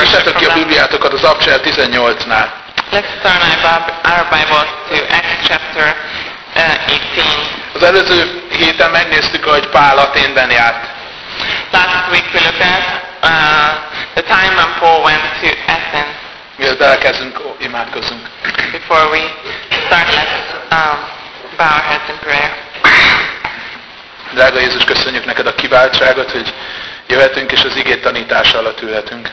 worship Nyissátok ki a. Bibliátokat az Abcsel 18-nál. Let's turn our, Bib- our Bibles to Acts chapter uh, 18. Az előző héten megnéztük, hogy Pál Aténben járt. Last week we looked at uh, the time when Paul went to Athens. Mielőtt elkezdünk, ó, imádkozzunk. Before we start, let's um, bow our heads in prayer. Drága Jézus, köszönjük neked a kiváltságot, hogy jöhetünk és az igét tanítása alatt ülhetünk.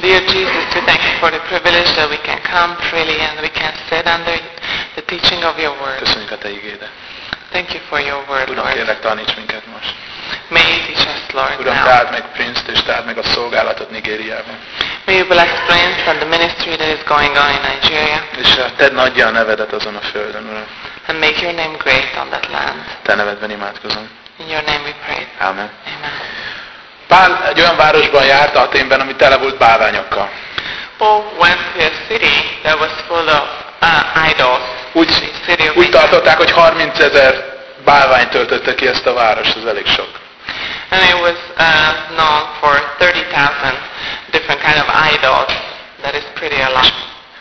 Dear Jesus, we thank you for the privilege that we can come freely and we can sit under the teaching of your word. Köszönjük a te igédet. Thank you for your word, Uram, Lord. kérlek taníts minket most. May you teach us, Lord, Uram, now. táld meg Prince-t és táld meg a szolgálatot Nigériában. May you bless Prince and the ministry that is going on in Nigeria. És uh, tedd nagyja a nevedet azon a földön, Uram. And make your name great on that land. Te nevedben imádkozom. In your name we pray. Amen. Amen. Pál egy olyan városban járt, Aténben, ami tele volt bálványokkal. Paul went to a city that was full of uh, idols. Úgy, úgy tartották, hogy 30 ezer bálvány töltötte ki ezt a várost, ez elég sok. And it was uh, known for 30,000 different kind of idols. That is pretty a lot.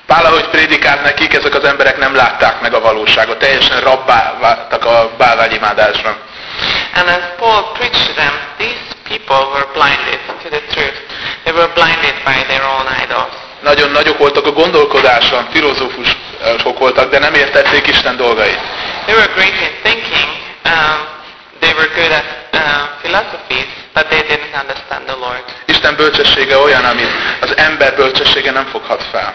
Pál, ahogy prédikált nekik, ezek az emberek nem látták meg a valóságot, teljesen rabbá váltak a bálványimádásra. And as people were blinded to the truth. They were blinded by their own idols. Nagyon nagyok voltak a gondolkodásban, filozófusok voltak, de nem értették Isten dolgait. They were great in thinking. Um, they were good at uh, philosophies, but they didn't understand the Lord. Isten bölcsessége olyan, amit az ember bölcsessége nem foghat fel.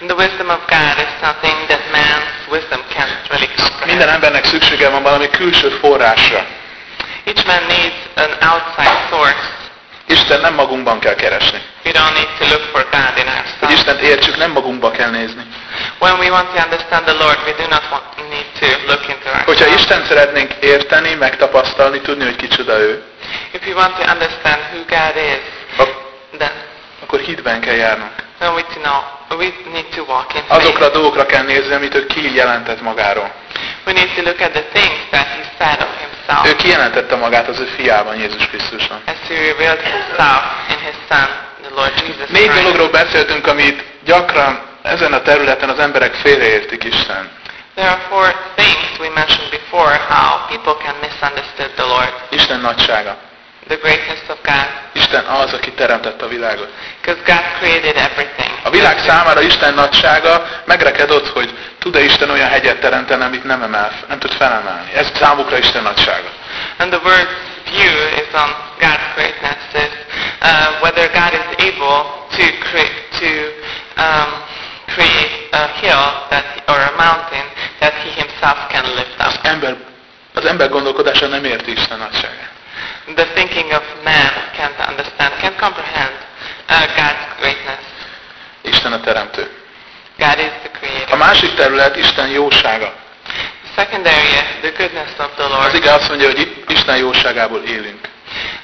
And the wisdom of God is something that man's wisdom can't really Minden comprehend. embernek szüksége van valami külső forrásra. Each man needs an outside source. Isten nem magunkban kell keresni. We don't need to look for God in Hogy ourselves. Istent értsük, nem magunkba kell nézni. When we want to understand the Lord, we do not want, need to look into Hogyha ourselves. Isten szeretnénk érteni, megtapasztalni, tudni, hogy kicsoda ő, If we want to understand who God is, ak- then, akkor hitben kell járnunk. then we, to know, we need to walk in Azokra a faith. dolgokra kell nézni, amit ő kijelentett magáról. We need to look at the things that He said of Himself. Ő kijelentette magát az ő fiában, Jézus Krisztusban. As He revealed Himself in His Son, the Lord Jesus Négy Christ. dologról beszéltünk, amit gyakran ezen a területen az emberek félreértik Isten. There are four things we mentioned before, how people can misunderstand the Lord. Isten nagysága. The greatness of God. Isten az, aki teremtette a világot. Because God created everything. A világ számára Isten nagysága megreked ott, hogy tud-e Isten olyan hegyet teremteni, amit nem emel, nem tud felemelni. Ez számukra Isten nagysága. And the word's view is on God's greatness is uh, whether God is able to create to um, create a hill that or a mountain that He Himself can lift Az up. ember, az ember gondolkodása nem érti Isten nagyságát. The thinking of man can't understand, can't comprehend uh, God's greatness. Isten a teremtő. God is the A creator. másik terület Isten jósága. The second area, the goodness of the Az Lord. ige azt mondja, hogy Isten jóságából élünk.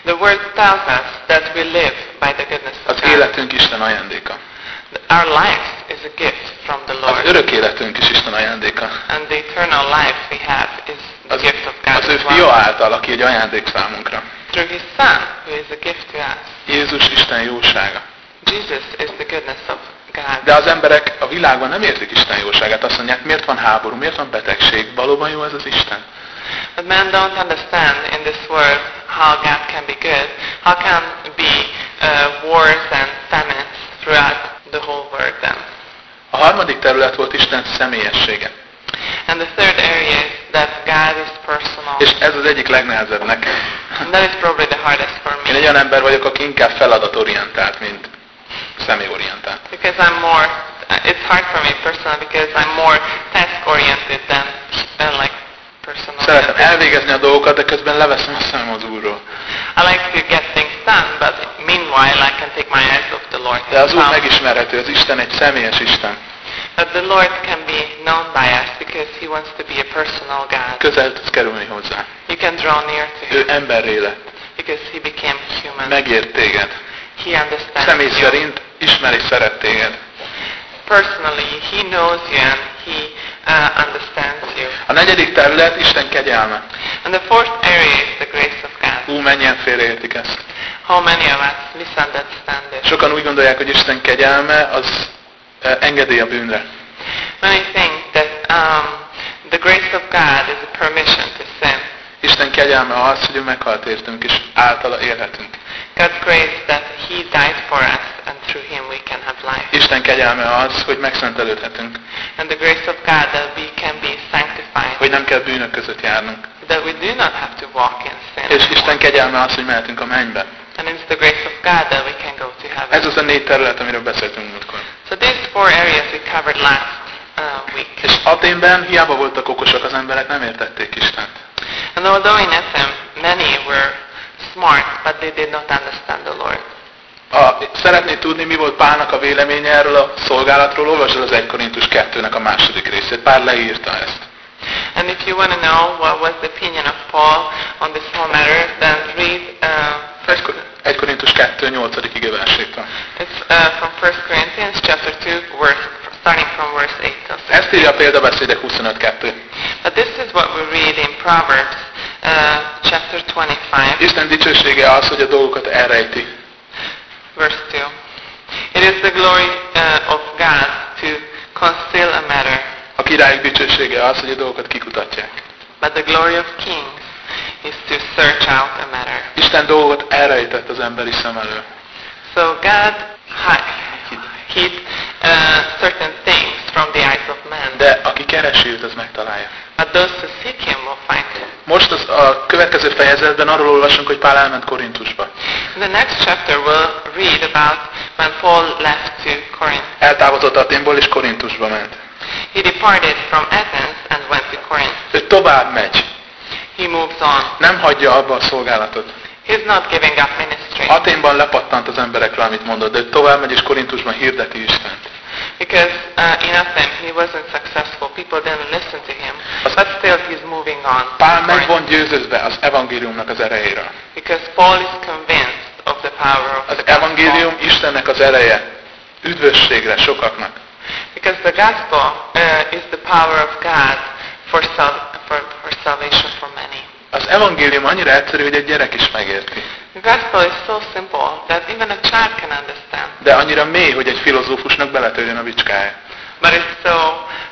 The word tells us that we live by the goodness of Az God. életünk Isten ajándéka. Our life is a gift from the Az Lord. örök életünk is Isten ajándéka. And the eternal life we have is the Az, gift of God az ő fia által, aki egy ajándék számunkra. Through His Son, who is a gift to us. Jézus Isten jósága. Jesus is the goodness of God. De az emberek a világban nem értik Isten jóságát. Azt mondják, miért van háború, miért van betegség, valóban jó ez az Isten? But men don't understand in this world how God can be good. How can be uh, wars and famines throughout the whole world then? A harmadik terület volt Isten személyessége. And the third area is that God is personal. És ez az egyik legnehezebb nekem. And that is probably the hardest for Én me. egy olyan ember vagyok, aki inkább feladatorientált, mint személyorientált. Because I'm more, it's hard for me personally because I'm more task oriented than uh, like personal. Szeretem elvégezni a dolgokat, de közben leveszem a szemem az Úrról. I like to get things done, but meanwhile I can take my eyes off the Lord. De az Úr megismerhető, az Isten egy személyes Isten. But the Lord can be known by us because He wants to be a personal God. Közel tudsz kerülni hozzá. You can draw near to Ő Him emberré lett. because He became human. Megért téged. He understands Személy you. szerint ismer és szeret téged. Personally, He knows you and He uh, understands you. A negyedik terület Isten kegyelme. And the fourth area is the grace of God. Ú, mennyien félreértik ezt. how many of us misunderstand this? Sokan úgy gondolják, hogy Isten kegyelme az eh, engedély a bűnre. Many think that um, the grace of God is a permission to sin. Isten kegyelme az, hogy ő meghalt értünk, és általa élhetünk. God's grace that He died for us, and through Him we can have life. Isten kegyelme az, hogy megszentelődhetünk, And the grace of God that we can be sanctified, hogy nem kell bűnök között járnunk. that we do not have to walk in sin. És Isten kegyelme az, hogy mehetünk a mennybe. And it's the grace of God that we can go to heaven. Ez az a négy terület, amiről beszéltünk múltkor. So these four areas we covered last uh, week. És Aténben hiába voltak okosak az emberek, nem értették Istent. And although in Athens many were smart, but they did not understand the Lord. A, szeretné tudni, mi volt Pálnak a véleménye erről a szolgálatról, olvasd az 1 Korintus 2-nek a második részét. Pál leírta ezt. And if you want to know what was the opinion of Paul on this whole matter, then read uh, 1 first, Ko- 1 Korintus 2, 8. ige versétől. it's uh, from 1 Corinthians chapter 2, verse, starting from verse 8 till 16. Ezt írja a példabeszédek 25.2. But this is what we read in Proverbs uh, chapter 25, Isten dicsősége az, hogy a dolgokat elrejti. verse 2. It is the glory uh, of God to conceal a matter, A királyok dicsősége az, hogy a dolgokat kikutatják. but the glory of kings is to search out a matter. Isten dolgokat elrejtett az emberi szem elől. So God hi- hid uh, certain things from the eyes of man, De aki keresi őt, az megtalálja. but those who seek Him will find Him. Most az, a következő fejezetben arról olvasunk, hogy Pál elment Korintusba. In the next chapter, we'll read about when Paul left to Corinth. Eltávozott Aténból és Korintusba ment. He departed from Athens and went to Corinth. Ő tovább megy. He moves on. Nem hagyja abba a szolgálatot. He's not giving up ministry Aténban lepattant az emberekről, amit mondott, de ő tovább megy és Korintusban hirdeti Istent. because uh, in Athens he wasn't successful. People didn't listen to him, but still he's moving on. Pál meg van győződve az evangéliumnak az erejéről. Because Paul is convinced of the power of Az evangélium Istennek az ereje. Üdvösségre sokaknak. Because the gospel uh, is the power of God for, sal- for, for salvation for many. Az evangélium annyira egyszerű, hogy egy gyerek is megérti. The gospel is so simple that even a child can understand. De annyira mély, hogy egy filozófusnak beletörjön a bicskája. But it's so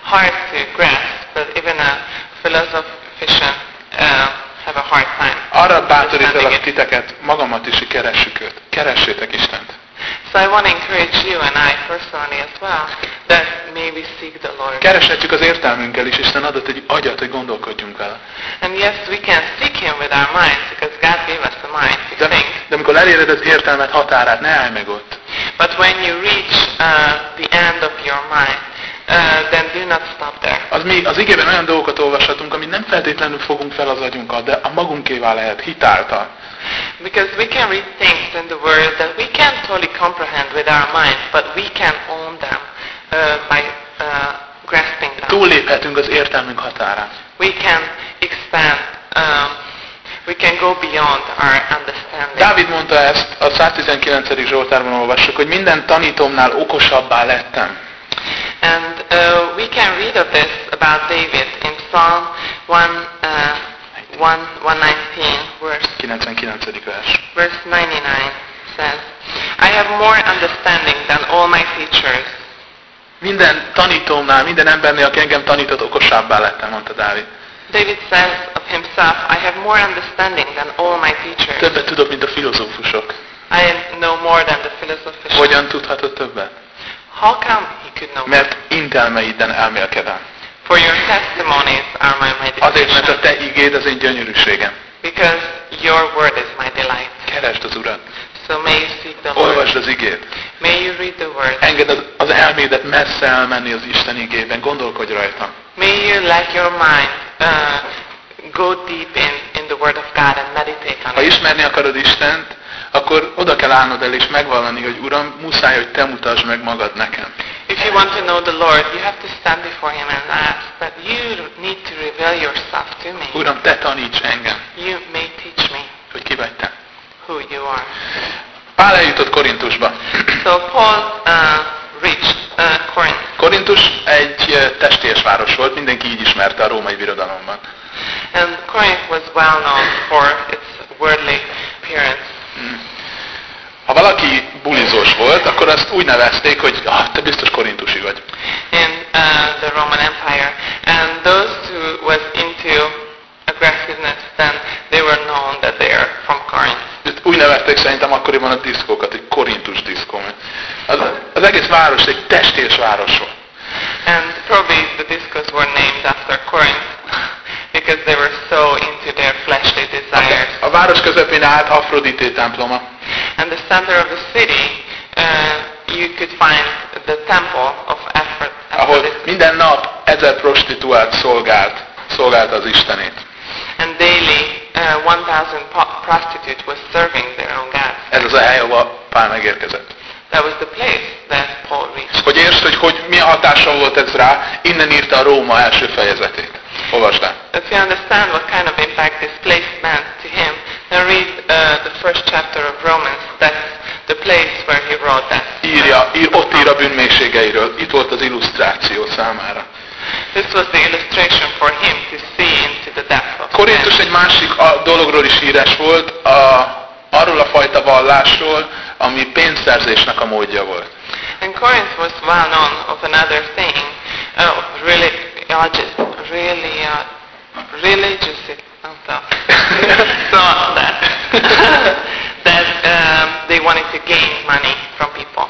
hard to grasp that even a philosophian uh, have a hard time. Arra bátorítalak titeket, magamat is, hogy keressük őt. Keressétek Istent. So I want to encourage you and I personally as well that may we seek the Lord. Kereshetjük az értelmünkkel is, Isten adott egy agyat, hogy gondolkodjunk vele. And yes, we can seek Him with our minds because God gave us a mind to De, think. de amikor eléred az értelmet határát, ne állj meg ott. But when you reach uh, the end of your mind, uh, then do not stop there. Az mi az igében olyan dolgokat nem feltétlenül fogunk fel az agyunkkal, de a magunkévá lehet, hitáltal. Because we can read things in the Word that we can't totally comprehend with our minds, but we can own them uh, by uh, grasping them. Túlléphetünk az értelmünk határán. We can expand, um, we can go beyond our understanding. Dávid mondta ezt, a 119. Zsoltárban olvassuk, hogy minden tanítomnál okosabbá lettem. And uh, we can read of this about David in Psalm 1, uh, 1, 119, verse 99. vers. Verse 99 says, I have more understanding than all my teachers. Minden tanítómnál, minden embernél, aki engem tanított, okosabbá lettem, mondta Dávid. David says of himself, I have more understanding than all my teachers. Többet tudok, mint a filozófusok. I know more than the philosophers. Hogyan tudhatod többet? How come he could know? Mert intelmeiden elmélkedem. For your testimonies are my Azért, mert a te igéd az én gyönyörűségem. Because your word is my delight. Keresd az Urat. So may you seek the Lord. Olvasd az igét. May you read the word. Engedd az, az elmédet messze elmenni az Isten igében. Gondolkodj rajta. May you let your mind uh, go deep in, in the word of God and meditate on Ha it. ismerni akarod Istent, akkor oda kell állnod el és megvallani, hogy Uram, muszáj, hogy Te mutasd meg magad nekem. If you want to know the Lord, you have to stand before Him and ask that you need to reveal yourself to me. Uram, Te taníts engem, You may teach me hogy ki vagy Te. who you are. Pál eljutott Korintusba. So Paul uh, reached uh, Corinth. Korintus egy eh, testélyes város volt, mindenki így ismerte a római birodalomban. And Corinth was well known for its worldly appearance. Valaki bulizós volt, akkor azt úgy nevezték, hogy ah, te biztos korintusi vagy. in uh, the Roman Empire. And those who was into aggressiveness, then they were known that they are from Corinth. Itt Úgy nevezték szerintem akkoriban a diszkókat, hogy korintus diszkó. Az, az egész város egy testés város volt. And probably the discos were named after Corinth because they were so into their fleshly desires. A város közepén állt Afrodité temploma. And the center of the city, uh, you could find the temple of Aphro- ahol Aphrodite. minden nap ezer prostituált szolgált, szolgálta az Istenét. And daily, uh, 1,000 po- prostitutes was serving their own gods. Ez az a hely, ahol Pál megérkezett. That was the place that Paul reached. Hogy értsd, hogy, hogy milyen hatással volt ez rá, innen írta a Róma első fejezetét. Olvasd el. If you understand what kind of impact this place meant to him, then read uh, the first chapter of Romans. That's the place where he wrote that. Írja, ír, ott ír a bűnmészségeiről. Itt volt az illusztráció számára. This was the illustration for him to see into the depth of Korintus egy másik a dologról is híres volt, a, arról a fajta vallásról, ami pénzszerzésnek a módja volt. And Corinth was well known of another thing, uh, of really, really, uh, religious, so that, um, they wanted to gain money from people.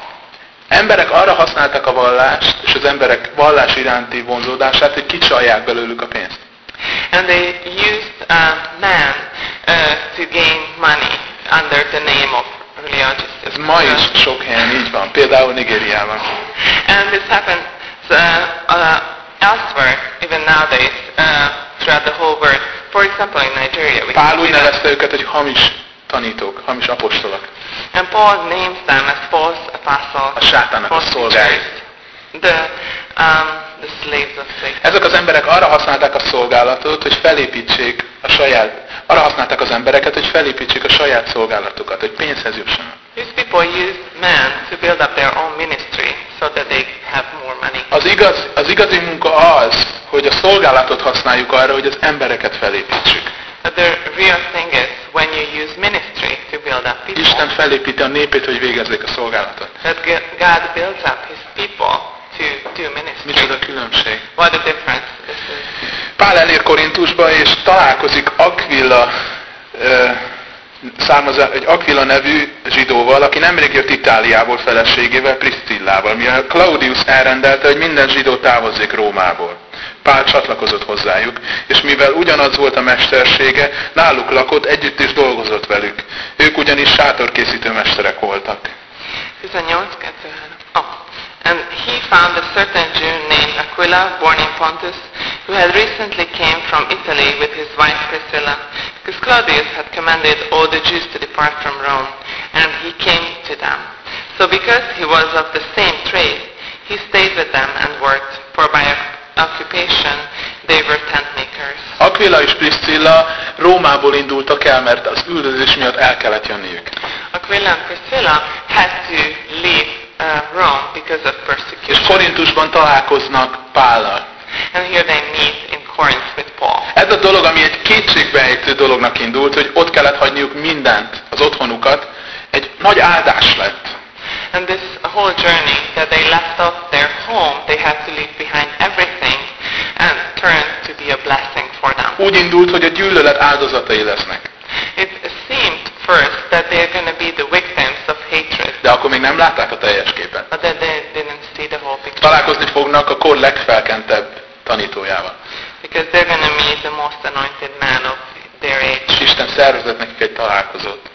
Emberek arra használtak a vallást, és az emberek vallás iránti vonzódását, hogy kicsalják belőlük a pénzt. And they used uh, man uh, to gain money under the name of religious. Ez ma is sok helyen így van, például Nigériában. And this happens uh, uh, elsewhere, even nowadays, uh, throughout the whole world. For example, in Nigeria, we Pál úgy nevezte őket, hogy hamis tanítók, hamis apostolok. And Paul names them as false apostles, A sátának a szolgái. the, um, the slaves of Satan. Ezek az emberek arra használták a szolgálatot, hogy felépítsék a saját, arra használták az embereket, hogy felépítsék a saját szolgálatukat, hogy pénzhez jussanak. These people used man to build up their own ministry so that they have more money. Az, igaz, az igazi munka az, hogy a szolgálatot használjuk arra, hogy az embereket felépítsük. But the real thing is when you use ministry to build up people, Isten felépíti a népét, hogy végezzék a szolgálatot. that God builds up His people to do ministry. Micsoda különbség. What a difference this is. Pál elér Korintusba, és találkozik Aquila, ö, származá, egy Aquila nevű zsidóval, aki nemrég jött Itáliából feleségével, Priscillával, mivel Claudius elrendelte, hogy minden zsidó távozzék Rómából. Pál csatlakozott hozzájuk, és mivel ugyanaz volt a mestersége, náluk lakott, együtt is dolgozott velük. Ők ugyanis sátorkészítő mesterek voltak. 18, 2, 3. Oh. And he found a certain Jew named Aquila, born in Pontus, who had recently came from Italy with his wife Priscilla, because Claudius had commanded all the Jews to depart from Rome, and he came to them. So because he was of the same trade, he stayed with them and worked, for by occupation they were tent makers. Aquila és Priscilla Rómából indultak el, mert az üldözés miatt el kellett jönniük. Aquila and Priscilla had to leave uh, Rome because of És persecution. Korintusban találkoznak Pállal. And here they meet in Corinth with Paul. Ez a dolog, ami egy kétségbejtő dolognak indult, hogy ott kellett hagyniuk mindent, az otthonukat, egy nagy áldás lett. And this whole journey that they left off their home, they had to leave behind everything and turn to be a blessing for them. Úgy indult, hogy a gyűlölet áldozatai lesznek. It seemed first that they're going to be the De akkor még nem látták a teljes képet. but then they didn't see the whole picture. Találkozni fognak a kor legfelkentebb tanítójával. Because they're going to meet the most anointed man of their age. És Isten szervezett nekik egy találkozót.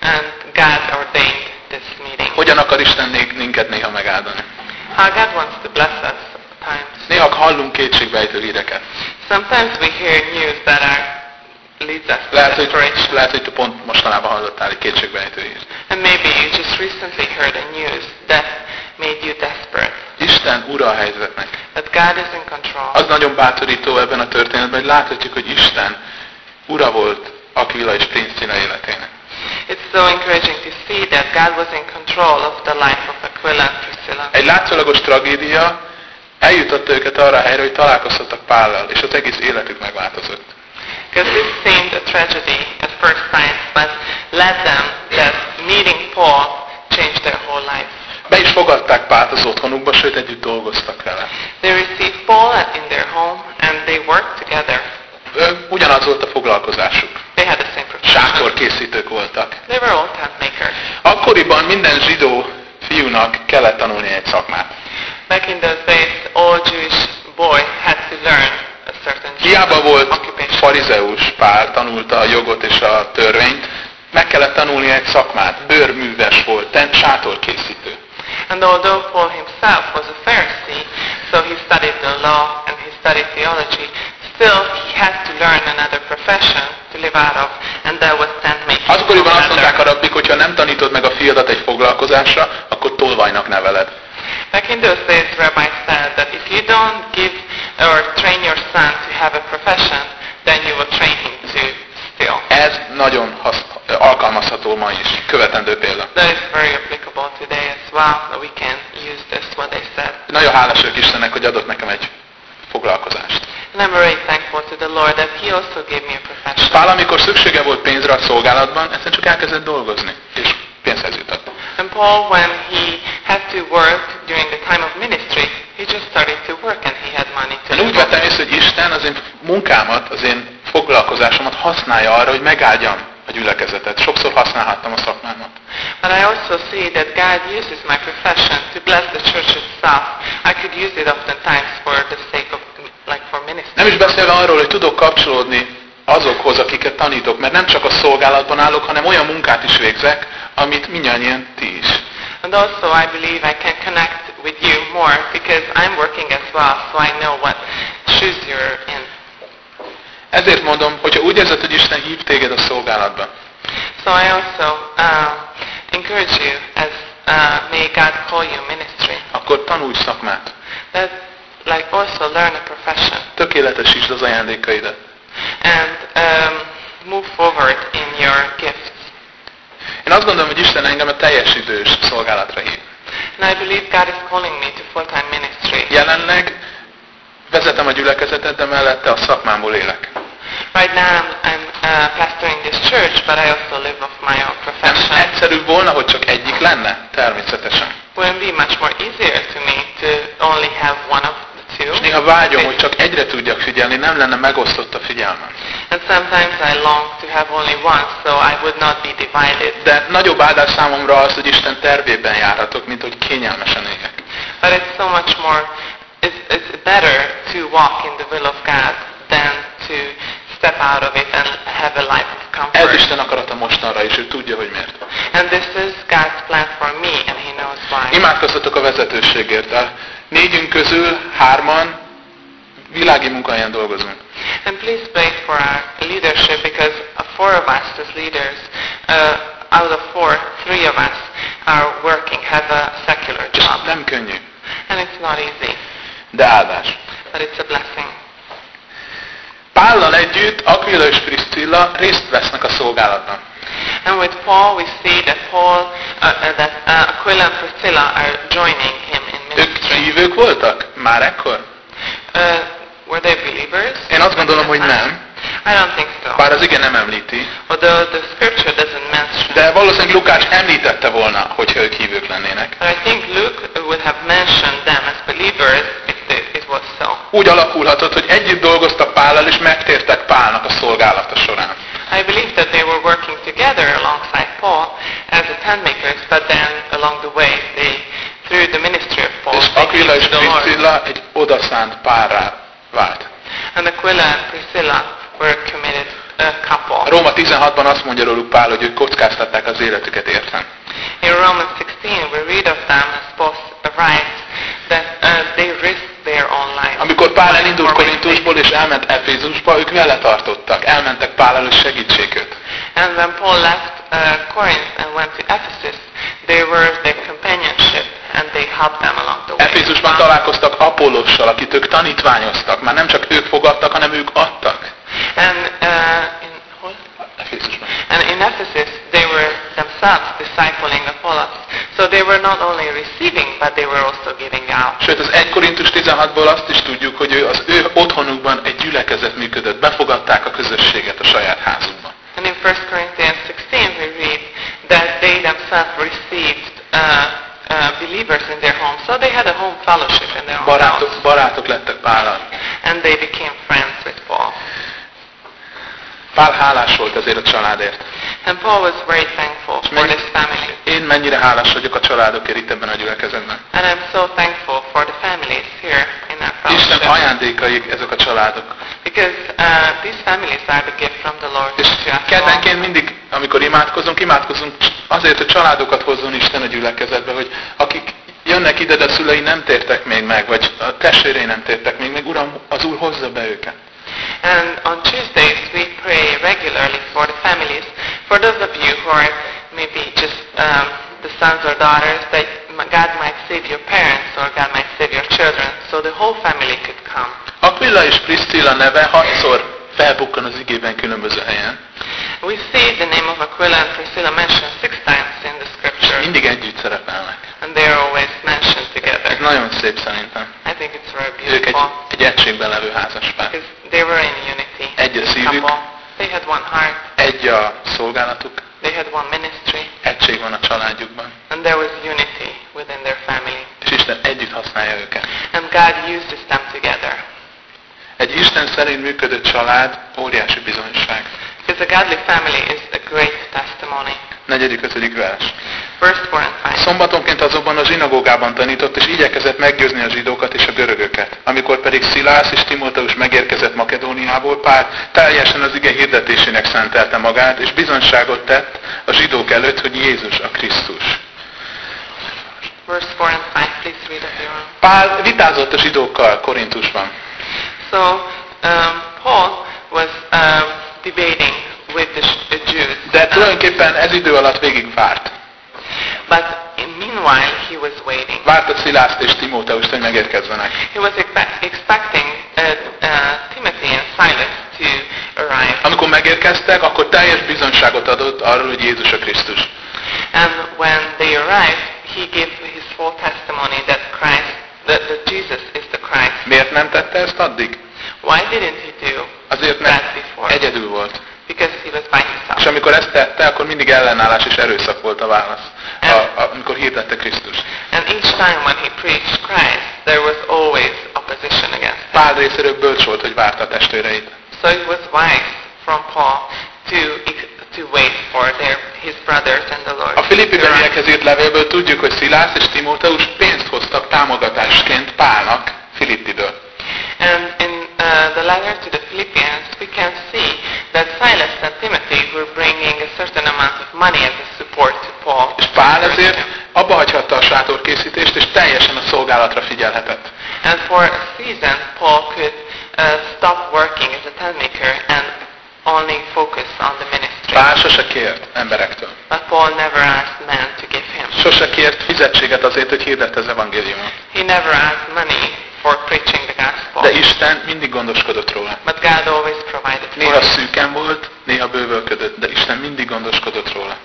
And God ordained this meeting. Hogyan akar Isten minket néha megáldani? How God wants to bless us at times. Néha hallunk kétségbejtő híreket. Sometimes we hear news that are to Lehet, hogy, lehet, hogy pont mostanában hallottál egy kétségbejtő hírt. And maybe you just recently heard a news that made you desperate. Isten ura a helyzetnek. That God is in control. Az nagyon bátorító ebben a történetben, hogy láthatjuk, hogy Isten ura volt Aquila és Priscilla életének. It's so encouraging to see that God was in control of the life of Aquila and Priscilla. Egy látszólagos tragédia eljutatta őket arra a helyre, hogy találkozhattak Pállal, és az egész életük megváltozott. Because this seemed a tragedy at first sight, but led them that meeting Paul changed their whole life. Be is fogadták Pált az otthonukba, sőt együtt dolgoztak vele. They received Paul in their home and they worked together. Ugyanaz volt a foglalkozásuk. They had the same profession. Sátorkészítők voltak. They were all tent makers. Akkoriban minden zsidó fiúnak kellett tanulni egy szakmát. Back in those days, all Jewish boy had to learn Hiába volt farizeus Pál, tanulta a jogot és a törvényt, meg kellett tanulni egy szakmát. Bőrműves volt, sátorkészítő. And although Paul himself was a Pharisee, so he studied the law and he studied theology, still he had to learn another profession to live out of, and that was tent making. Akkoriban azt mondták a rabbik, hogy ha nem tanítod meg a fiadat egy foglalkozásra, akkor tolvajnak neveled. Back in those days, rabbis said that if you don't give or train your son to have a profession, then you will train him to steal. Ez nagyon alkalmazható ma is. Követendő példa. That is very applicable today as well. We can use this, what they said. Nagyon hálás vagyok Istennek, hogy adott nekem egy foglalkozást. And I'm very thankful to the Lord that He also gave me a profession. Pál, amikor szüksége volt pénzre a szolgálatban, egyszerűen csak elkezdett dolgozni, és pénzhez jutott. And Paul, when he had to work during the time of ministry, he just started to work and he had money to Én úgy vettem észre, hogy Isten az én munkámat, az én foglalkozásomat használja arra, hogy megáldjam a gyülekezetet. Sokszor használhattam a szakmámat. But I also see that God uses my profession to bless the church itself. I could use it oftentimes for the sake of, like for ministry. Nem is beszélve arról, hogy tudok kapcsolódni azokhoz, akiket tanítok, mert nem csak a szolgálatban állok, hanem olyan munkát is végzek, amit mindannyian ti is. And also I believe I can connect with you more because I'm working as well, so I know what shoes you're in. Ezért mondom, hogyha úgy érzed, hogy Isten hív téged a szolgálatba, So I also um, encourage you as uh, may God call you ministry. akkor tanulj szakmát. That like also learn a profession Tökéletesítsd az ajándékaidat. and um, move forward in your gifts. Én azt gondolom, hogy Isten engem a teljes idős szolgálatra hív. And I believe God is calling me to full-time ministry. Jelenleg vezetem a gyülekezetet, de mellette a szakmámból élek. Right now I'm, I'm uh, pastoring this church, but I also live off my own Nem profession. egyszerűbb volna, hogy csak egyik lenne? Természetesen. Wouldn't be much more easier to me to only have one of néha vágyom, hogy csak egyre tudjak figyelni, nem lenne megosztott a figyelmem. And sometimes I long to have only one, so I would not be divided. De nagyobb áldás számomra az, hogy Isten tervében járhatok, mint hogy kényelmesen éljek. But it's so much more, it's, it's better to walk in the will of God than to step out of it and have a life of Ez comfort. Isten akarata mostanra is, ő tudja, hogy miért. And this is God's plan for me, and He knows why. Imádkoztatok a vezetőségért. A négyünk közül hárman világi munkahelyen dolgozunk. And please pray for our leadership because four of us as leaders, uh, out of four, three of us are working, have a secular job. nem könnyű, And it's not easy, de áldás. but it's a blessing. Pállal együtt Aquila és Priscilla részt vesznek a szolgálatban. And with Paul, we see that Paul, uh, uh, that uh, Aquila and Priscilla are joining him Ők hívők voltak? Már ekkor? Uh, were they believers? Én azt gondolom, hogy nem. I don't think so. Bár az igen nem említi. Although the scripture doesn't mention. De valószínűleg Lukás említette volna, hogyha ők hívők lennének. But I think Luke would have mentioned them as believers if it, it was so. Úgy alakulhatott, hogy együtt dolgoztak Pállal, és megtértek Pálnak a szolgálata során. I believe that they were working together alongside Paul as the tent makers, but then along the way, they, through the ministry of Paul, És they Aquila és. Priscilla egy odaszánt párrá vált. And Aquila and Priscilla were a committed uh, couple. Róma 16-ban azt mondja róluk Pál, hogy ők kockáztatták az életüket értem. In Romans 16, we read of them, as Paul writes, that uh, they risked their own lives. Amikor Pál elindult Korintusból és elment Efézusba, ők vele tartottak, elmentek Pál elő, segítsék őt. And when Paul left uh, Corinth and went to Ephesus, they were their companionship and they helped them along the way. Efézusban találkoztak Apollossal, akit ők tanítványoztak. Már nem csak ők fogadtak, hanem ők adtak. And uh, in what? Efézusban. And in Ephesus, they were themselves discipling Apollos. So they were not only receiving, but they were also giving out. Sőt, az 1 Korintus 16-ból azt is tudjuk, hogy ő, az ő otthonukban egy gyülekezet működött. Befogadták a közösséget a saját házukban. And in 1 Corinthians 16, we read that they themselves received uh, uh, believers in their home. So they had a home fellowship in their own Barátok, house. barátok lettek Pállal. And they became friends with Paul. Pál hálás volt ezért a családért. And Paul was very thankful for this family. Én mennyire hálás vagyok a családokért itt ebben a gyülekezetben. And I'm so thankful for the families here in our Isten fellowship. ajándékaik ezek a családok. Because uh, these families are the gift from the Lord És kedvenként mindig, amikor imádkozunk, imádkozunk azért, hogy családokat hozzon Isten a gyülekezetbe, hogy akik jönnek ide, de a szülei nem tértek még meg, vagy a testvérei nem tértek még meg, Uram, az Úr hozza be őket. And on Tuesdays we pray regularly for the families. For those of you who are maybe just um, the sons or daughters, that God might save your parents or God might save your children, so the whole family could come. Aquila és Priscilla neve hatszor felbukkan az igében különböző helyen. We see the name of Aquila and Priscilla mentioned six times in the scripture, Mindig együtt szerepelnek. and they are always mentioned Ez together. nagyon szép szerintem. I think it's very Ők egy, beautiful egy egységben levő házaspár. because they were in unity. Egy a szívük, Couple. They had one heart. egy a szolgálatuk, They had one ministry. egység van a családjukban, And there was unity within their family. és Isten együtt használja őket. And God uses them together. Egy Isten szerint működő család óriási bizonyság. Because a godly family is a great testimony. Negyedik, ötödik vers. Verse 4 and 5. Szombatonként azonban a zsinagógában tanított, és igyekezett meggyőzni a zsidókat és a görögöket. Amikor pedig Szilász és Timóteus megérkezett Makedóniából, Pál teljesen az ige hirdetésének szentelte magát, és bizonyságot tett a zsidók előtt, hogy Jézus a Krisztus. Verse 4 and 5. Please read it. Pál vitázott a zsidókkal Korintusban. So um, Paul was um, debating with the, Jews. De tulajdonképpen ez idő alatt végig várt. But meanwhile, he was waiting. Várta Szilászt és Timóteust, hogy megérkezzenek. He was expe- expecting uh, uh, Timothy and Silas to arrive. Amikor megérkeztek, akkor teljes bizonyságot adott arról, hogy Jézus a Krisztus. And when they arrived, he gave his full testimony that Christ, that, that Jesus is the Christ. Miért nem tette ezt addig? Why didn't he do Azért, mert egyedül volt. És amikor ezt tette, akkor mindig ellenállás és erőszak volt a válasz. A, a, amikor hirdette Krisztust. And each time when he preached Christ, there was always opposition against him. Pál részéről bölcs volt, hogy várta a testvéreit. So it was wise from Paul to to wait for their his brothers and the Lord. A Filippi to arrive. beliekhez írt levélből tudjuk, hogy Szilász és Timóteus pénzt hoztak támogatásként Pálnak Filippiből. And in uh, the letter to the Philippians, we can see that Silas and Timothy were bringing a certain amount of money as a support to Paul. És Pál ezért abba hagyhatta a sátorkészítést, és teljesen a szolgálatra figyelhetett. And for a season, Paul could uh, stop working as a tent maker and only focus on the ministry. Pál sose kért emberektől. But Paul never asked men to give him. Sose kért fizetséget azért, hogy hirdette az evangéliumot. He never asked money for preaching the gospel. De Isten mindig gondoskodott róla. But God always provided for Néha szűken volt, néha bővölködött, de Isten mindig gondoskodott róla.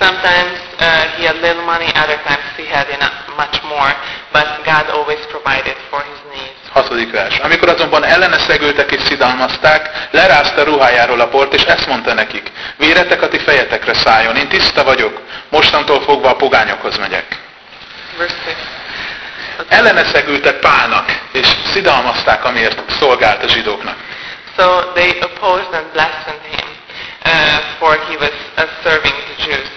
Sometimes uh, he had little money, other times he had enough, much more, but God always provided for his needs. Hatodik vers. Amikor azonban ellene szegültek és szidalmazták, lerázta ruhájáról a port, és ezt mondta nekik, véretek a ti fejetekre szálljon, én tiszta vagyok, mostantól fogva a pogányokhoz megyek. Verse 6. Ellene szegültek Pálnak, és szidalmazták, amiért szolgált a zsidóknak. So they opposed and blasphemed him, uh, for he was uh, serving the Jews.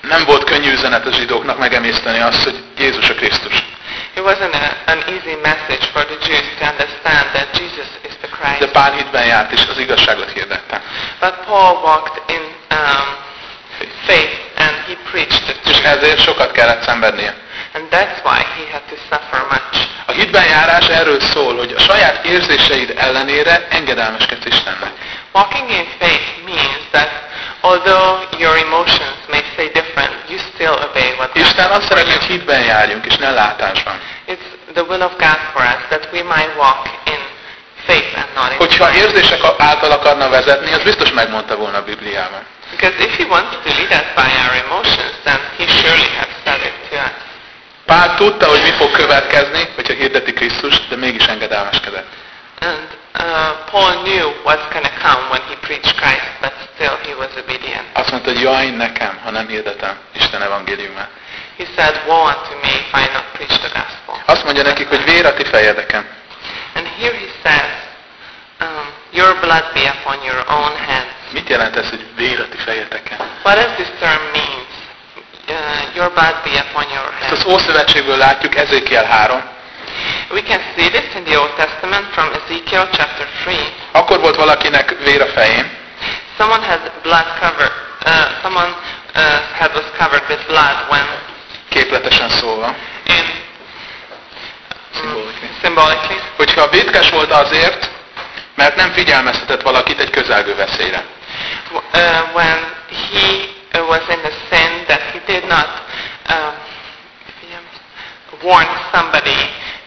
Nem volt könnyű üzenet a zsidóknak megemészteni azt, hogy Jézus a Krisztus. It wasn't a, an easy message for the Jews to understand that Jesus is the De Christ. Pál hitben járt, és az igazságot hirdette. But Paul walked in um, faith and he preached the És truth. ezért sokat kellett szenvednie. And that's why he had to suffer much. A hitben járás erről szól, hogy a saját érzéseid ellenére engedelmeskedsz Istennek. Walking in faith means that although your emotions may say different, you still obey what God Isten azt szeretné, hogy hitben járjunk, és ne látásban. It's the will of God for us that we might walk in faith and not in Hogyha érzések által akarna vezetni, az biztos megmondta volna a Bibliában. Because if he wants to lead us by our emotions, then he surely has said it. Pál tudta, hogy mi fog következni, hogyha hirdeti Krisztust, de mégis engedelmeskedett. And uh, Paul knew what's going to come when he preached Christ, but still he was obedient. Azt mondta, hogy jaj nekem, ha nem hirdetem Isten evangéliumát. He said, Woe unto me if I not preach the gospel. Azt mondja nekik, hogy vér a ti fejedeken. And here he says, um, Your blood be upon your own hands. Mit jelent ez, hogy vér a ti fejeteken? What does this term mean? Uh, your blood be upon your Ezt az. Ószövetségből látjuk, Ezékiel 3. We can see this in the Old Testament from Ezekiel chapter 3. Akkor volt valakinek vér a fején, Someone had blood covered, uh, someone uh, head was covered with blood when képletesen szólva, in Symbolically. symbolically hogyha vétkes volt azért, mert nem figyelmeztetett valakit egy közelgő veszélyre. uh, when he uh, was in the sin not um, warn somebody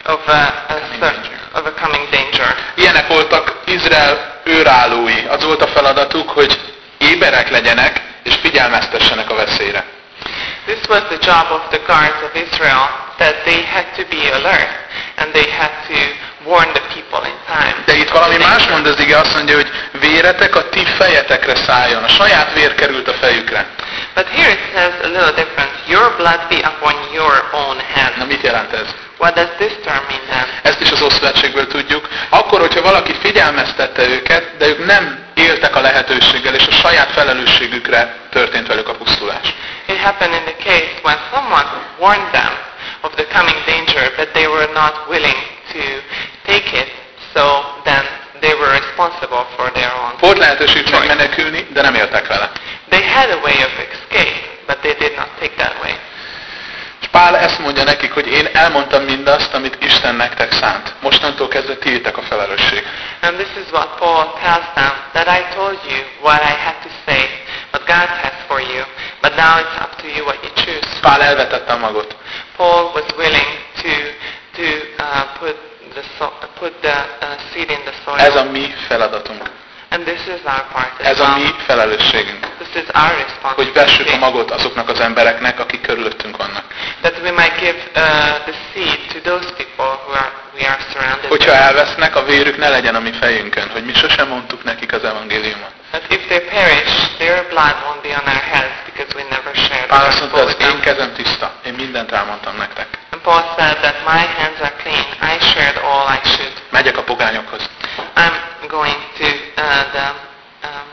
of a, a of a coming danger. Ilyenek voltak Izrael őrállói. Az volt a feladatuk, hogy éberek legyenek, és figyelmeztessenek a veszélyre. This was the job of the guards of Israel, that they had to be alert and they had to warn the people in time. De itt valami más mond az ige, azt mondja, hogy véretek a ti fejetekre szálljon. A saját vér került a fejükre. But here it says a little different. Your blood be upon your own Na head. mit jelent ez? What does this term mean then? Ezt is az Ószövetségből tudjuk. Akkor, hogyha valaki figyelmeztette őket, de ők nem éltek a lehetőséggel, és a saját felelősségükre történt velük a pusztulás. It happened in the case when someone warned them of the coming danger, but they were not willing to take it, so then they were responsible for their own. Volt lehetőségük megmenekülni, de nem éltek vele. They had a way of escape, but they did not take that way. És Pál ezt mondja nekik, hogy én elmondtam mindazt, amit Isten nektek szánt. Mostantól kezdve tiétek a felelősség. And this is what Paul tells them, that I told you what I had to say, what God has for you, but now it's up to you what you choose. Pál elvetette magot. Paul was willing to to uh, put the so, put the uh, seed in the soil, Ez a mi feladatunk. and this is our part as Ez a mi felelősségünk. This is our Hogy vessük a responsibility, magot azoknak az embereknek, akik körülöttünk vannak. that we might give uh, the seed to those people who are we are surrounded. Hogyha elvesznek, a vérük ne legyen a mi fejünkön, hogy mi sosem mondtuk nekik az evangéliumot. But if they perish, their blood won't be on our heads because we never shared Pál azt mondta, az én kezem tiszta, én mindent elmondtam nektek. Paul said that my hands are clean. I shared all I should. Megyek a pogányokhoz. I'm going to uh, the um,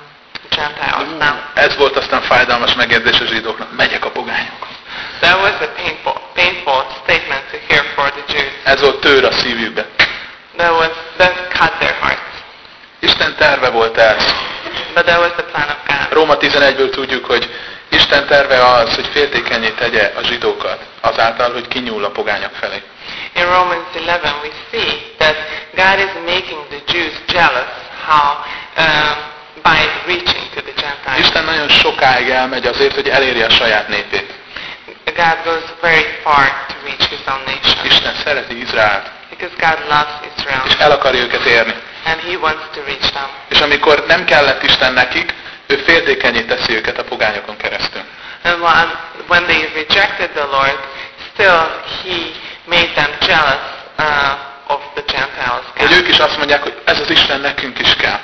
Gentiles now. Ez volt aztán fájdalmas megérzés a zsidóknak. Megyek a pogányokhoz. That was a painful, painful statement to hear for the Jews. Ez volt tőr a szívükbe. That was that cut their hearts. Isten terve volt ez. But that was the plan of God. Róma 11-ből tudjuk, hogy Isten terve az, hogy féltékenyé tegye a zsidókat, azáltal, hogy kinyúl a pogányok felé. In Romans 11, we see that God is making the Jews jealous. How um, by reaching to the Gentiles. Isten nagyon sokáig elmegy azért, hogy elérje a saját népét. God goes very far to reach His own nation Isten szereti Izraelt, because God loves és Israel el akarja őket érni. and He wants to reach them. És amikor nem kellett Isten nekik, ő féltékenyé teszi őket a pogányokon keresztül. And when, they rejected the Lord, still He made them jealous uh, of the Gentiles. Hogy ők is azt mondják, hogy ez az Isten nekünk is kell.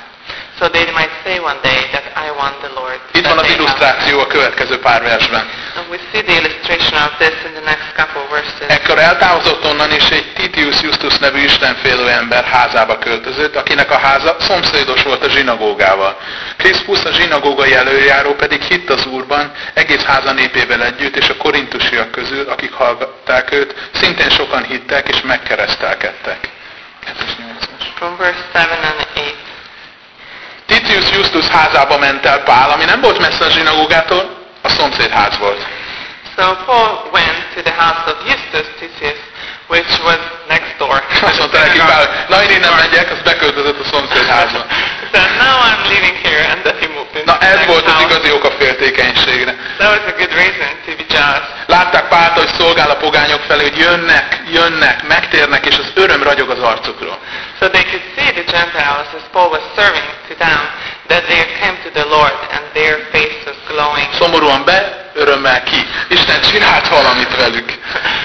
So they might say one day that I want the Lord. Itt van az illusztráció a következő pár versben. We see the illustration of this in the next couple verses. Ekkor eltávozott onnan, és egy Titius Justus nevű istenfélő ember házába költözött, akinek a háza szomszédos volt a zsinagógával. Krisztus a zsinagógai előjáró pedig hitt az Úrban, egész háza népével együtt, és a korintusiak közül, akik hallgatták őt, szintén sokan hittek és megkeresztelkedtek. 7-8-as. From verse 7 and 8. Titius Justus házába ment el Pál, ami nem volt messze a zsinagógától, a szomszédház volt. So Paul went to the house of Justus Titius, which was next door. Azt mondta neki Pál, na én innen megyek, az beköltözött a szomszédházba. So now I'm leaving here and then he moved into Na ez next volt az igazi ok a féltékenységre. That was a good reason to be jealous. Látták Pált, hogy szolgál a pogányok felé, hogy jönnek, jönnek, megtérnek, és az öröm ragyog az arcukról. So they could see the Gentiles as Paul was serving to them, that they came to the Lord and their face was glowing. Szomorúan be, örömmel ki. Isten csinált valamit velük.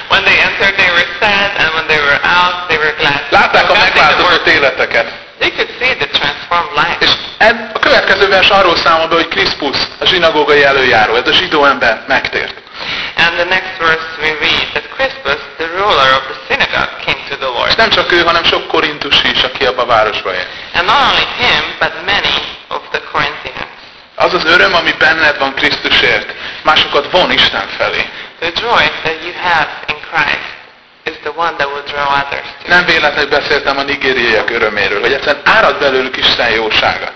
When they entered, they were sad, and when they were out, they were glad. Látták a the megváltozott életeket. They could see the transformed life. És ed, a következő vers arról számol be, hogy Krisztus, a zsinagógai előjáró, ez a zsidó ember megtért. And the next verse we ruler of the synagogue came to the És Lord. nem csak ő, hanem sok korintusi is, aki abba a városba él. And not only him, but many of the Corinthians. Az az öröm, ami benned van Krisztusért, másokat von Isten felé. The joy that you have in Christ is the one that will draw others to Nem véletlenül beszéltem a nigériaiak öröméről, hogy egyszerűen árad belőlük Isten jósága.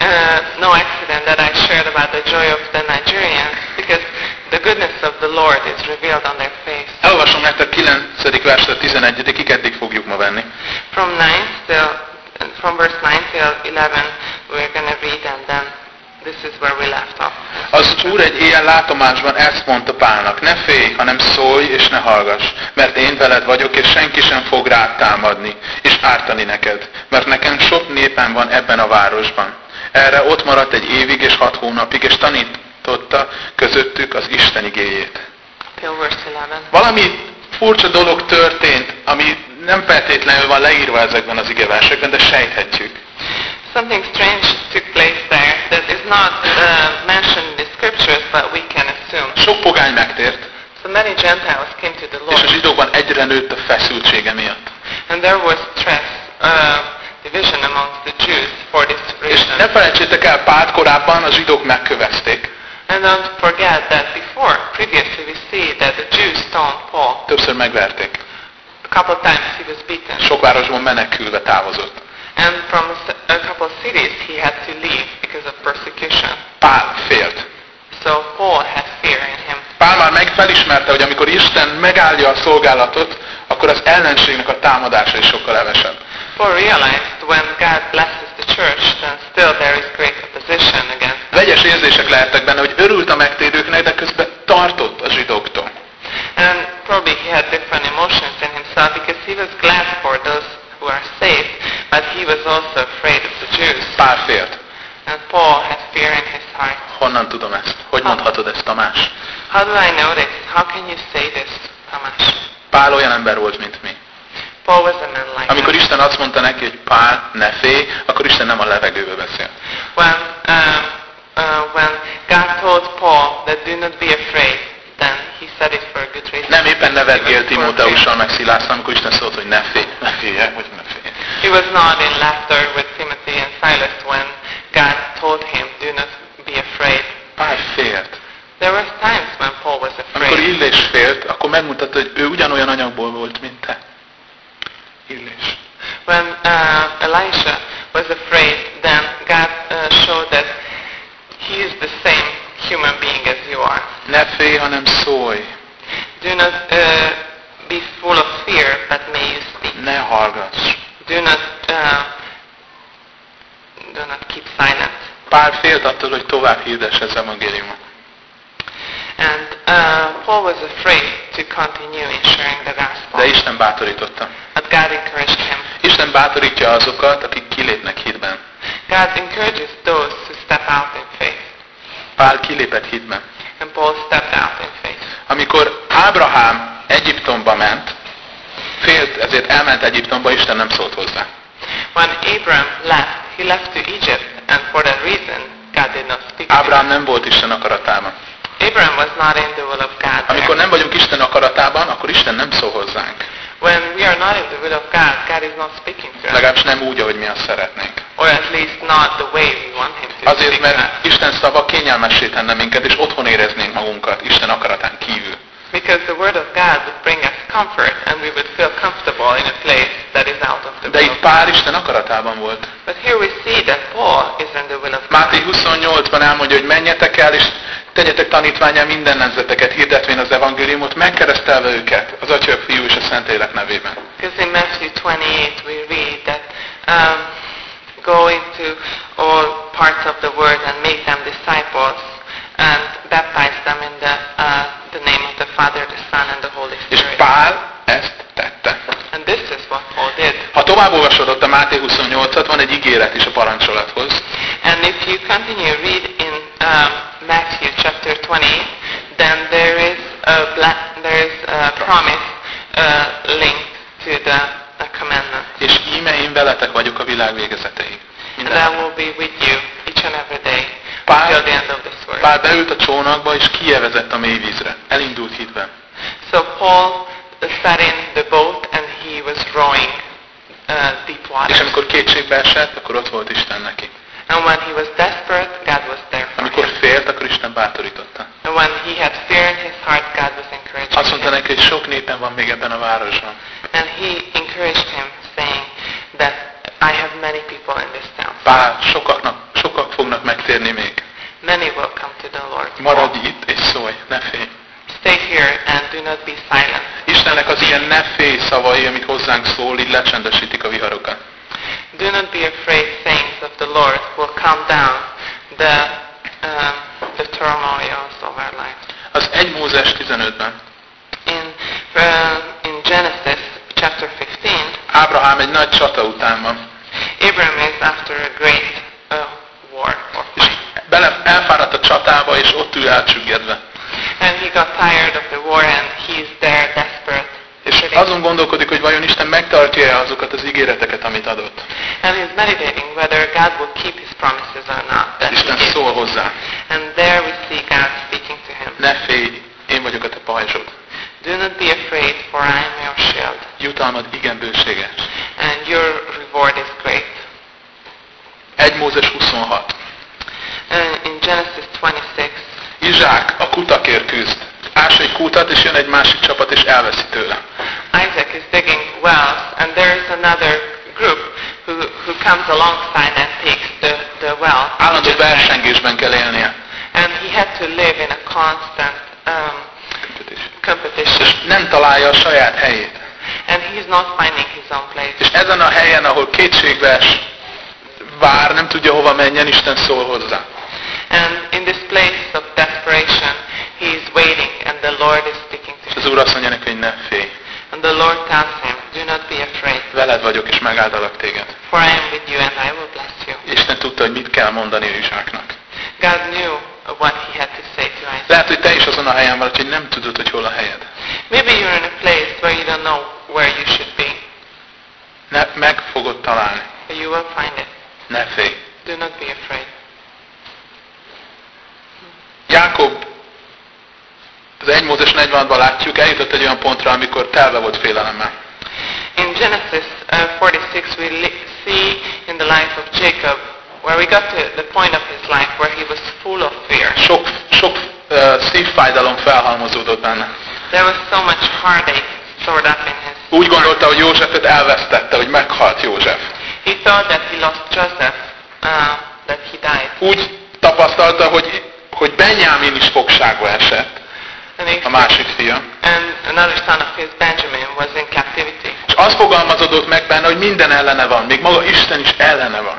Uh, no accident that I shared about the joy of the Nigerians because the goodness of the Lord is revealed on their face. Elolvasom nektek 9. verset 11 eddig fogjuk ma venni. From 9 till, from verse 9 till 11, we're going to read and then this is where we left off. Az Úr egy ilyen látomásban ezt mondta Pálnak, ne félj, hanem szólj és ne hallgass, mert én veled vagyok, és senki sem fog rád támadni, és ártani neked, mert nekem sok népem van ebben a városban. Erre ott maradt egy évig és hat hónapig, és tanította közöttük az Isten igéjét. Till verse 11. Valami furcsa dolog történt, ami nem feltétlenül van leírva ezekben az igeversekben, de sejthetjük. Something strange took place not uh, mentioned in the scriptures, but we can assume. Sok pogány megtért, So many Gentiles came to the és a Lord, zsidókban egyre nőtt a feszültsége miatt. and there was stress, uh, division amongst the Jews for this És reason. ne felejtsétek el, Pált korábban a zsidók megkövezték. And don't forget that before, previously, we see that the Jews stoned Paul. Többször megverték. A couple of times he was beaten. Sok városban menekülve távozott. And from a couple of cities he had to leave because of persecution. Pál félt. So Paul had fear in him. Pál már meg felismerte, hogy amikor Isten megállja a szolgálatot, akkor az ellenségnek a támadása is sokkal hevesebb. Paul realized when God blesses the church, then still there is great opposition against them. Vegyes érzések lehettek benne, hogy örült a megtérőknek, de közben tartott a zsidóktól. And probably he had different emotions in himself because he was glad for those who are saved, but he was also afraid of the Jews. Pál félt. And Paul had fear in his heart. Honnan tudom ezt? Hogy mondhatod ezt, Tamás? How do I know this? How can you say this, Tamás? Pál olyan ember volt, mint mi. Paul was a man like Amikor. Isten azt mondta neki, hogy Pál, ne félj, akkor Isten nem a levegőbe beszél. When, um, uh, when God told Paul that do not be afraid, Nem éppen nevetgél He was for Timóteussal meg Szilásszal, amikor Isten szólt, hogy ne félj, ne félj, hogy ne félj. He was not in laughter with Timothy and Silas when God told him, do not be afraid. Pál félt. There were times when Paul was Amikor afraid. Illés félt, akkor megmutatta, hogy ő ugyanolyan anyagból volt, mint te. Illés. When uh, Elisha was afraid, then God uh, showed that he is the same human being as you are. Ne félj, hanem szólj. Do not uh, be full of fear, but may you speak. Ne hallgass. Do not, uh, do not keep silent. Pál félt attól, hogy tovább hirdesse az evangéliumot. And uh, Paul was afraid to continue in sharing the gospel. De Isten bátorította. But God encouraged him. Isten bátorítja azokat, akik kilépnek hitben. God encourages those who step out in faith. Pál kilépett hitben. And Paul stepped out in faith. Amikor Ábrahám Egyiptomba ment, félt, ezért elment Egyiptomba, Isten nem szólt hozzá. When Abram left, he left to Egypt, and for that reason, God did not speak Ábrahám nem volt Isten akaratában. Abram was not in the will of God. Amikor nem vagyunk Isten akaratában, akkor Isten nem szól hozzánk. When we are not in the will of God, God is not speaking to us. Legalábbis nem úgy, ahogy mi azt szeretnénk. Or at least not the way we want him to Azért, mert Isten szava kényelmessé tenne minket, és otthon éreznénk magunkat Isten akaratán kívül. Because the word of God would bring us comfort, and we would feel comfortable in a place that is out of the De will itt. Pál Isten akaratában volt. But here we see that Paul is in the will of God. Máté 28-ban elmondja, hogy menjetek el, és tegyetek tanítványá minden nemzeteket, hirdetvén az evangéliumot, megkeresztelve őket az Atya, Fiú és a Szentlélek nevében. Because in Matthew 28 we read that um, go into all parts of the world and make them disciples and baptize them in the, uh, the name of the Father, the Son, and the Holy És Spirit. Pál ezt tette. And this is what Paul did. Ha tovább olvasod ott a Máté 28-at, van egy ígéret is a parancsolathoz. And if you continue read in um, Matthew chapter 20, then there is a there is a promise uh, linked to the, the commandment. És íme én veletek vagyok a világ végezeteig. And I will be with you each and every day Pál- until the end of this world. Pál beült a csónakba, és kievezett a mély vízre. Elindult hitben. So Paul sat in the boat and he was rowing uh, deep És water. amikor kétségbe esett, akkor ott volt Isten neki. And when he was desperate, God was there for Amikor félt, akkor Isten bátorította. When he had fear in his heart, God was encouraging Azt mondta neki, hogy sok népen van még ebben a városban. And he encouraged him, saying that I have many people in this town. Pál, sokaknak, sokak fognak megtérni még. Many will come to the Lord. Maradj itt és szólj, ne félj. Stay here and do not be silent. Istennek az ilyen ne félj szavai, amit hozzánk szól, így lecsendesítik a viharokat. Do not be afraid sayings of the Lord will calm down the, um, the turmoils of our lives. Az 1 Mózes 15-ben In, uh, in Genesis chapter 15, Ábrahám egy nagy csata után van. Abram is after a great uh, war or fight. bele, elfáradt a csatába, és ott ül elcsüggedve. And he got tired of the war and he's there desperate. És azon gondolkodik, hogy vajon Isten megtartja-e azokat az ígéreteket, amit adott. And he's meditating whether God will keep his promises or not. Isten szól hozzá. And there we see God speaking to him. Ne félj, én vagyok a te pajzsod. Do not be afraid, for I am your shield, Jutalmad igen bőséges. and your reward is great. 1 Mózes 26. And in Genesis 26, Izsák a kutakért küzd. Ás egy kutat, és jön egy másik csapat, és elveszi tőle. Isaac is digging wells, and there is another group who, who comes alongside and takes the, the well. Állandó versengésben kell élnie. And he had to live in a constant um, competition. Nem találja a saját helyét. And he's not finding his own place. És ezen a helyen, ahol kétségbees, vár, nem tudja hova menjen, Isten szól hozzá. And in this place of desperation, he's waiting, and the Lord is speaking És to az him. Úr azt mondja neki, hogy ne félj. And the Lord tells him, Do not be afraid, Veled vagyok, és megáldalak téged. for I am with you, and I will bless you. Isten tudta, hogy mit kell mondani Izsáknak. God knew what he had to say to Isaac. Lehet, hogy te is azon a helyen vagy, hogy nem tudod, hogy hol a helyed. Maybe you're in a place where you don't know where you should be, Ne, meg fogod találni. you will find it. Ne félj. Do not be afraid. Jákob az 1 Mózes 46-ban látjuk, eljutott egy olyan pontra, amikor telve volt félelemmel. In Genesis uh, 46, we li- see in the life of Jacob where we got to the point of his life where he was full of fear. Sok, sok uh, szívfájdalom felhalmozódott benne. There was so much heartache stored up in his Úgy gondolta, hogy Józsefet elvesztette, hogy meghalt József. He thought that he lost Joseph, uh, that he died. Úgy tapasztalta, hogy, hogy Benyámin is fogságba esett, And, a másik fia. and another son of his, Benjamin, was in captivity. És az fogalmazódott meg benne, hogy minden ellene van, még maga Isten is ellene van.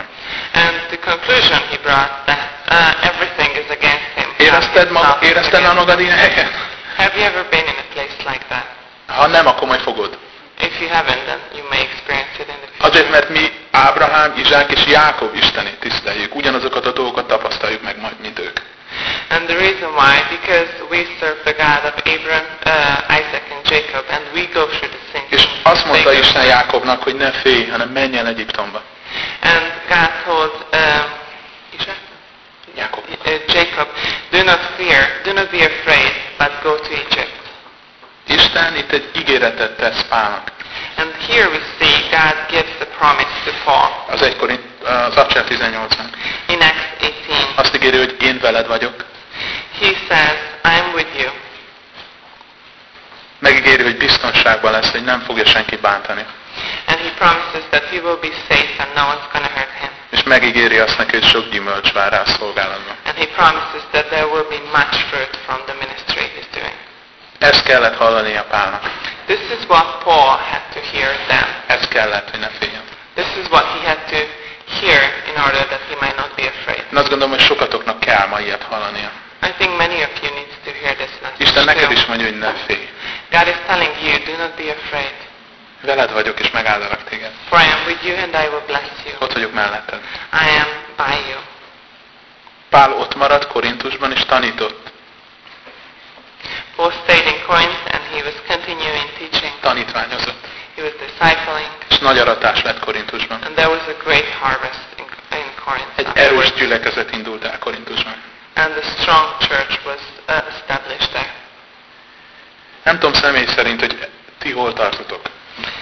And the conclusion he brought that uh, everything is against him. Érezted, is érezted már magad ilyen helyen? Have you ever been in a place like that? Ha nem, akkor majd fogod. If you haven't, then you may experience it in the future. Azért, mert mi Ábrahám, Izsák és Jákob Istenét tiszteljük. Ugyanazokat a dolgokat tapasztaljuk meg majd, mint ők. And the reason why, because we serve the God of Abraham, uh, Isaac, and Jacob, and we go through the same És azt mondta Isten. Jákobnak, hogy ne félj, hanem menj el Egyiptomba. And God told um, Isaac? Jákob. uh, Jacob, do not fear, do not be afraid, but go to Egypt. Isten itt egy ígéretet tesz Pálnak. And here we see God gives a promise to Paul Az egykori, az Acsel 18-ban. in Acts 18. Azt ígéri, hogy én veled vagyok. He says, I'm with you. Megígéri, hogy biztonságban lesz, hogy nem fogja senki bántani. And he promises that he will be safe and no one's going to hurt him. És megígéri azt neki, hogy sok gyümölcs vár rá a szolgálatban. And he promises that there will be much fruit from the ministry he's doing. Ezt kellett hallania Pálnak. This is what Paul had to hear then. Ez kellett, hogy ne féljen. This is what he had to hear in order that he might not be afraid. Én azt gondolom, hogy sokatoknak kell ma ilyet hallania. I think many of you need to hear this message Isten neked too. is mondja, hogy ne félj. God is telling you, do not be afraid. Veled vagyok, és megáldalak téged. For I am with you and I will bless you. Ott vagyok melletted. I am by you. Pál ott maradt Korintusban, és tanított. Stayed in Corinth and he was continuing teaching. Tanítványozott. He was discipling És nagy aratás lett Korintusban. and there was a great harvest in, in Corinth. Egy erős gyülekezet indult el Korintusban. And the strong church was uh, established there. Nem tudom személy szerint, hogy ti hol tartotok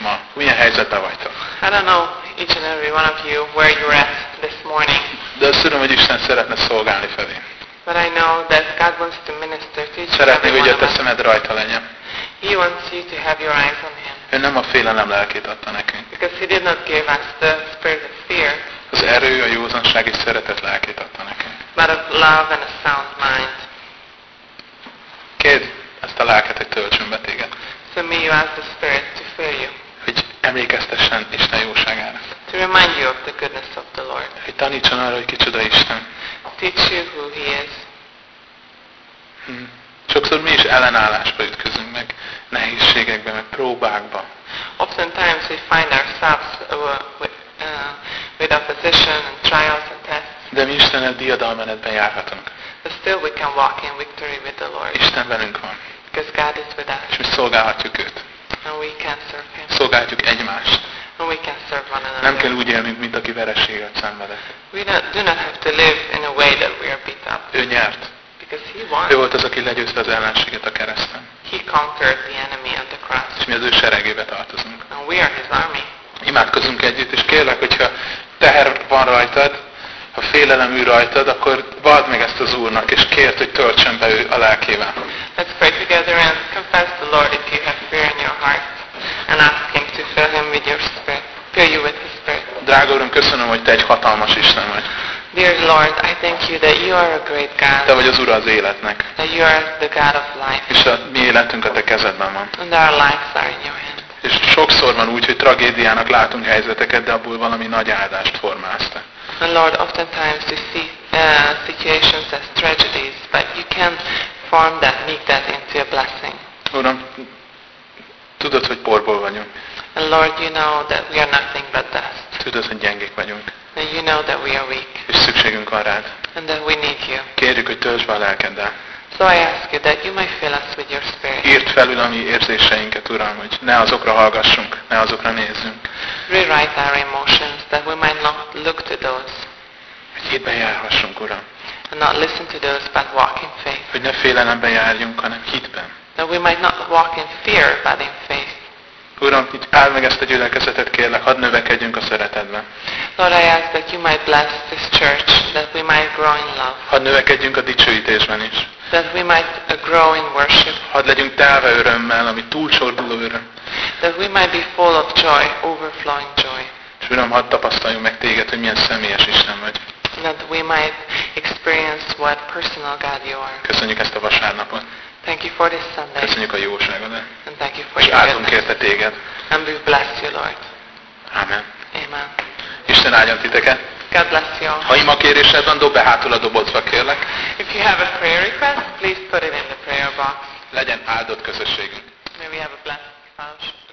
ma? Milyen helyzetben vagytok? I don't know each and every one of you where you're at this morning, De azt tudom, hogy Isten szeretne szolgálni felé. But I know that God wants to minister to each Szeretné, hogy a te szemed rajta legyen. He wants you to have your eyes on Him, Ő nem a félelem lelkét adta nekünk. because He did not give us the spirit of fear, Az erő, a józanság és szeretet lelkét adta nekünk. but of love and a sound mind. Kérd ezt a lelket, hogy töltsön be téged. So may you ask the Spirit to fill you, Hogy emlékeztessen Isten jóságára. to remind you of the goodness of the Lord, Hogy tanítson arra, hogy kicsoda Isten. Teach you who He is. Hm. Sokszor mi is ellenállásba ütközünk meg, nehézségekbe, meg próbákba. Oftentimes we find ourselves uh, with, uh, with opposition and trials and tests, De mi Istened diadalmenetben járhatunk. but still we can walk in victory with the Lord, Isten velünk van. because God is with us, És mi szolgálhatjuk őt. and we can serve Him, Szolgálhatjuk egymást. And we can serve one Nem kell another. úgy élnünk, mint aki vereséget szenvedett. We don't, do not have to live in a way that we are beat up, Ő nyert. because He Ő won. volt az, aki legyőzte az ellenséget a kereszten. He conquered the enemy on the cross, És mi az ő seregébe tartozunk. and we are His army. Imádkozunk együtt, és kérlek, hogyha teher van rajtad, ha félelem ül rajtad, akkor vald meg ezt az Úrnak, és kérd, hogy töltsön be ő a lelkével. Let's pray together and confess the Lord if you have fear in your heart, and ask Him to fill Him with your spirit, fill you with His spirit. Drága Uram, köszönöm, hogy Te egy hatalmas Isten vagy. Dear Lord, I thank you that you are a great Te God, vagy az Ura az életnek, that you are the God of life, és a mi életünk a Te kezedben van. and our lives are in your hand. És sokszor van úgy, hogy tragédiának látunk helyzeteket, de abból valami nagy áldást formálsz Te. And Lord, oftentimes we see uh, situations as tragedies, but you can form that, make that into a blessing. Uram, tudod, hogy porból vagyunk. And Lord, you know that we are nothing but dust, Tudod, hogy gyengék vagyunk. and you know that we are weak, És szükségünk van rád. and that we need you. Kérjük, hogy töltsd be a lelkeddel. So I ask you that you may fill us with your spirit. Írd felül a mi érzéseinket, Uram, hogy ne azokra hallgassunk, ne azokra nézzünk. Rewrite our emotions that we might not look to those Hogy hitben járhassunk, Uram. and not listen to those but walk in faith. Hogy ne félelemben járjunk, hanem hitben. That we might not walk in fear but in faith. Uram, így áld meg ezt a gyülekezetet, kérlek, hadd növekedjünk a szeretetben. Lord, I ask that you might bless this church, that we might grow in love, Hadd növekedjünk a dicsőítésben is. that we might uh, grow in worship, Hadd legyünk telve örömmel, ami túlcsorduló öröm. that we might be full of joy, overflowing joy, És Uram, hadd tapasztaljunk meg téged, hogy milyen személyes Isten vagy. that we might experience what personal God you are. Köszönjük ezt a vasárnapot. Thank you for this Sunday, Köszönjük a jóságodat. and thank you for És áldunk érte téged. And we bless you, Lord. Amen. Amen. Isten áldjon titeket. God bless you all. Ha ima kérésed van, dob be hátul a dobozba, kérlek. If you have a prayer request, please put it in the prayer box. Legyen áldott közösségünk. May we have a blessed fellowship.